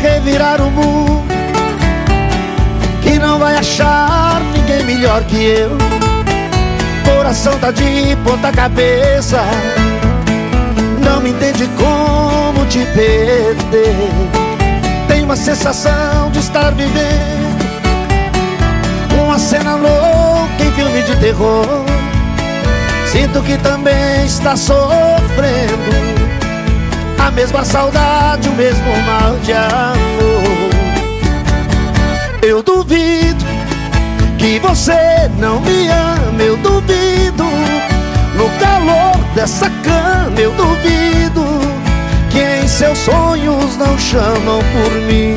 revirar o mundo. Que não vai achar ninguém melhor que eu. Coração tá de ponta cabeça. Não me entende como te perder. Tem uma sensação de estar vivendo Uma cena louca em filme de terror. Sinto que também está sofrendo mesma saudade, o mesmo mal de amor. Eu duvido que você não me ama Eu duvido. No calor dessa cama Eu duvido que em seus sonhos não chamam por mim.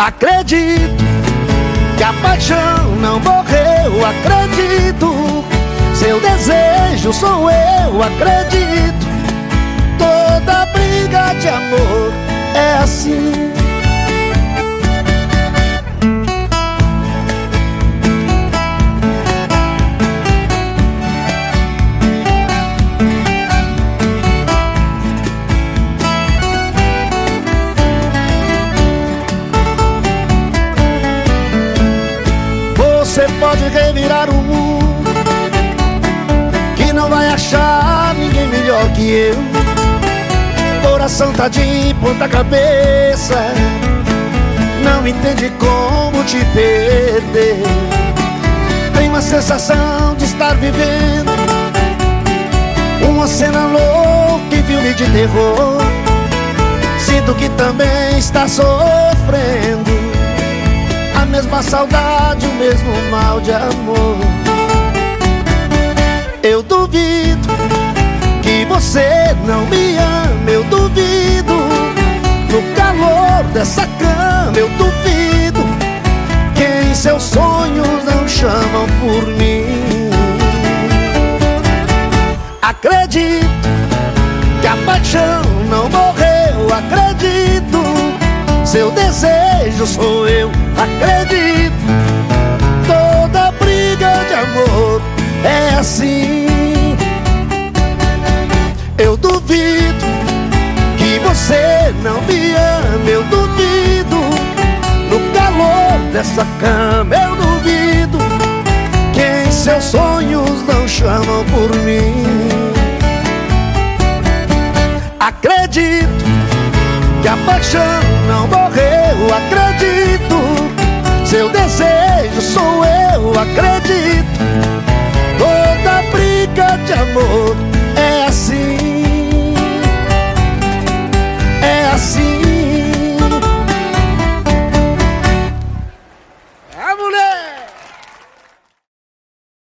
Acredito que a paixão não morreu Acredito. Seu desejo sou eu, acredito Toda briga de amor é assim. Você pode revirar o mundo não vai achar melhor que eu. Coração tá de ponta cabeça. Não entende como te perder. Tem uma sensação de estar vivendo. Uma cena louca em filme de terror. Sinto que também está sofrendo. A mesma saudade, o mesmo mal de amor. Eu duvido você não me ama, eu duvido. No calor dessa cama, eu duvido Que em seus sonhos não chamam por mim. Acredito que a paixão não morreu, acredito. Seu desejo sou eu, acredito. Toda briga de amor é assim Eu duvido que você não me ama Eu duvido. No calor dessa cama Eu duvido que em seus sonhos não chamam por mim. Acredito que a paixão não morreu. Acredito, seu desejo sou eu. Acredito de amor